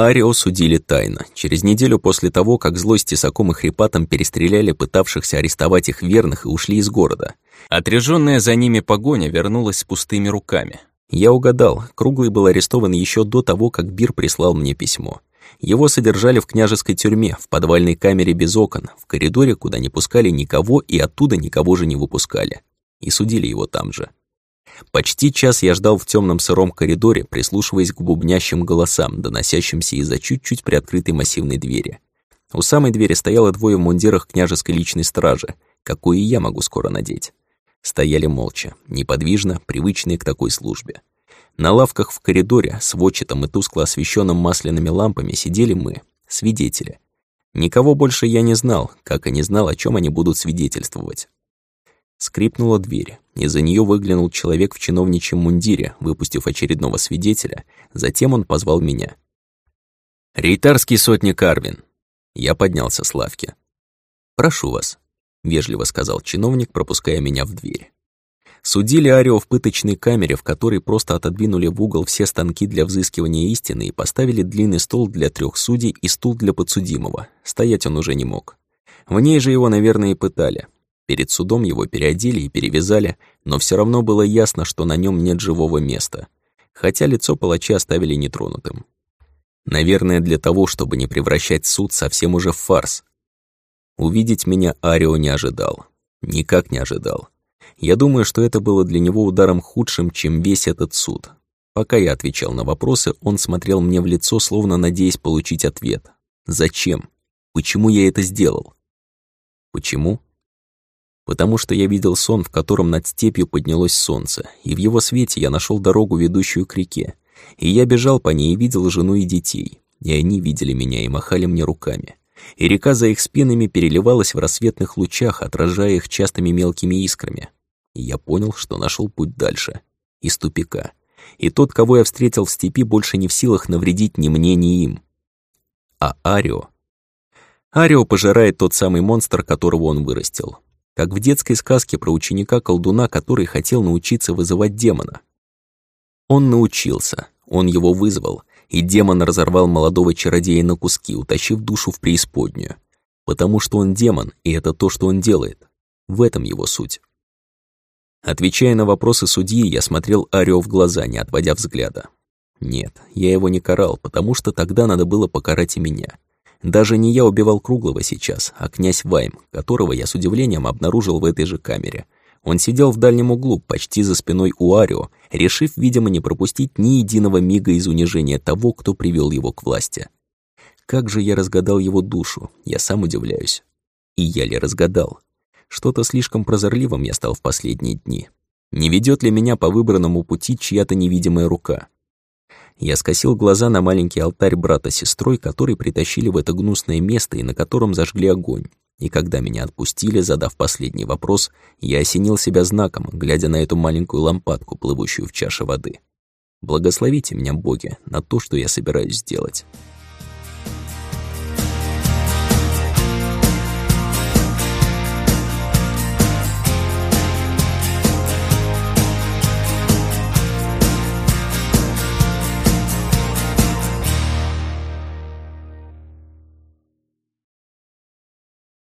Арио судили тайно, через неделю после того, как злой тесаком и хрипатом перестреляли пытавшихся арестовать их верных и ушли из города. Отряжённая за ними погоня вернулась с пустыми руками. Я угадал, Круглый был арестован еще до того, как Бир прислал мне письмо. Его содержали в княжеской тюрьме, в подвальной камере без окон, в коридоре, куда не пускали никого и оттуда никого же не выпускали. И судили его там же. Почти час я ждал в темном сыром коридоре, прислушиваясь к бубнящим голосам, доносящимся из-за чуть-чуть приоткрытой массивной двери. У самой двери стояло двое в мундирах княжеской личной стражи, какой и я могу скоро надеть. Стояли молча, неподвижно, привычные к такой службе. На лавках в коридоре, с вочетом и тускло освещенным масляными лампами сидели мы, свидетели. Никого больше я не знал, как и не знал, о чем они будут свидетельствовать. Скрипнула дверь. Из-за нее выглянул человек в чиновничьем мундире, выпустив очередного свидетеля. Затем он позвал меня. «Рейтарский сотник Арвин». Я поднялся с лавки. «Прошу вас», — вежливо сказал чиновник, пропуская меня в дверь. Судили Арио в пыточной камере, в которой просто отодвинули в угол все станки для взыскивания истины и поставили длинный стол для трех судей и стул для подсудимого. Стоять он уже не мог. В ней же его, наверное, и пытали. Перед судом его переодели и перевязали, но все равно было ясно, что на нем нет живого места, хотя лицо палача оставили нетронутым. Наверное, для того, чтобы не превращать суд совсем уже в фарс. Увидеть меня Арио не ожидал. Никак не ожидал. Я думаю, что это было для него ударом худшим, чем весь этот суд. Пока я отвечал на вопросы, он смотрел мне в лицо, словно надеясь получить ответ. Зачем? Почему я это сделал? Почему? Потому что я видел сон, в котором над степью поднялось солнце, и в его свете я нашел дорогу, ведущую к реке. И я бежал по ней и видел жену и детей, и они видели меня и махали мне руками. И река за их спинами переливалась в рассветных лучах, отражая их частыми мелкими искрами. И я понял, что нашел путь дальше, из тупика. И тот, кого я встретил в степи, больше не в силах навредить ни мне, ни им. А Арио... Арио пожирает тот самый монстр, которого он вырастил как в детской сказке про ученика-колдуна, который хотел научиться вызывать демона. Он научился, он его вызвал, и демон разорвал молодого чародея на куски, утащив душу в преисподнюю. Потому что он демон, и это то, что он делает. В этом его суть. Отвечая на вопросы судьи, я смотрел Арио в глаза, не отводя взгляда. Нет, я его не карал, потому что тогда надо было покарать и меня. Даже не я убивал Круглого сейчас, а князь Вайм, которого я с удивлением обнаружил в этой же камере. Он сидел в дальнем углу, почти за спиной у Арио, решив, видимо, не пропустить ни единого мига из унижения того, кто привел его к власти. Как же я разгадал его душу, я сам удивляюсь. И я ли разгадал? Что-то слишком прозорливым я стал в последние дни. Не ведет ли меня по выбранному пути чья-то невидимая рука? Я скосил глаза на маленький алтарь брата с сестрой, который притащили в это гнусное место и на котором зажгли огонь. И когда меня отпустили, задав последний вопрос, я осенил себя знаком, глядя на эту маленькую лампадку, плывущую в чаше воды. Благословите меня, боги, на то, что я собираюсь сделать.